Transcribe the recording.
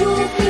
you.